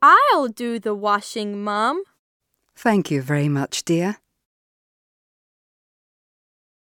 I'll do the washing, Mum. Thank you very much, dear.